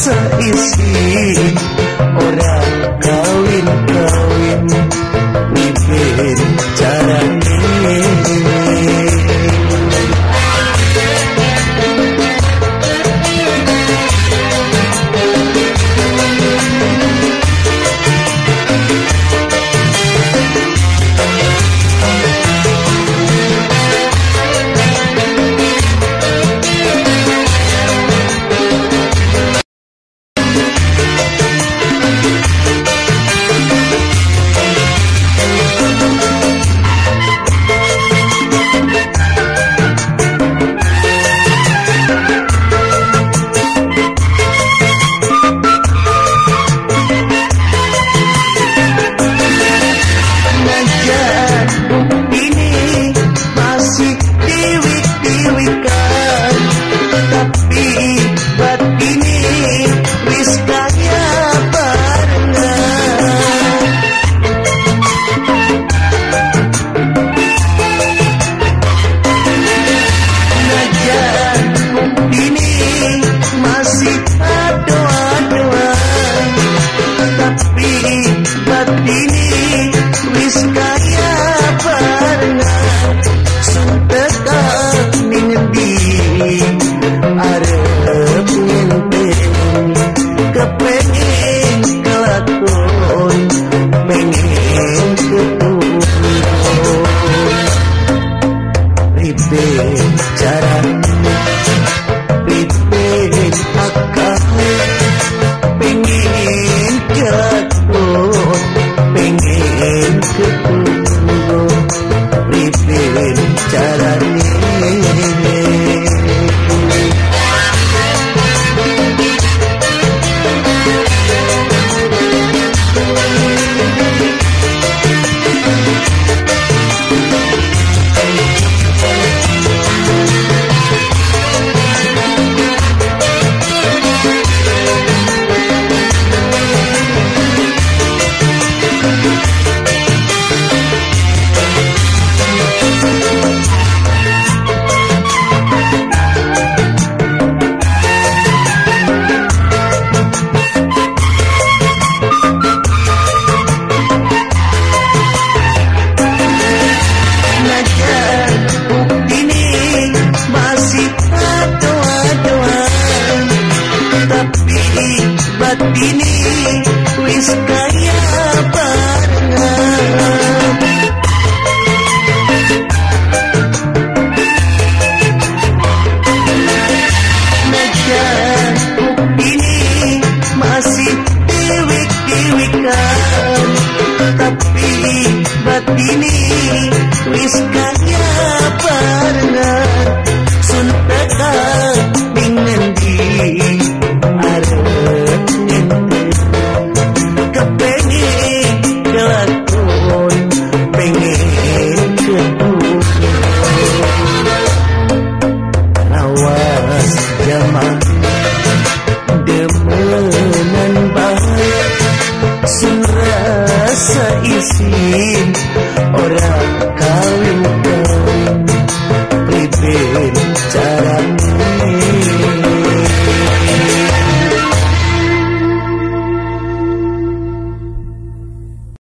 rasa isi Ribe sahabat bini wis Sun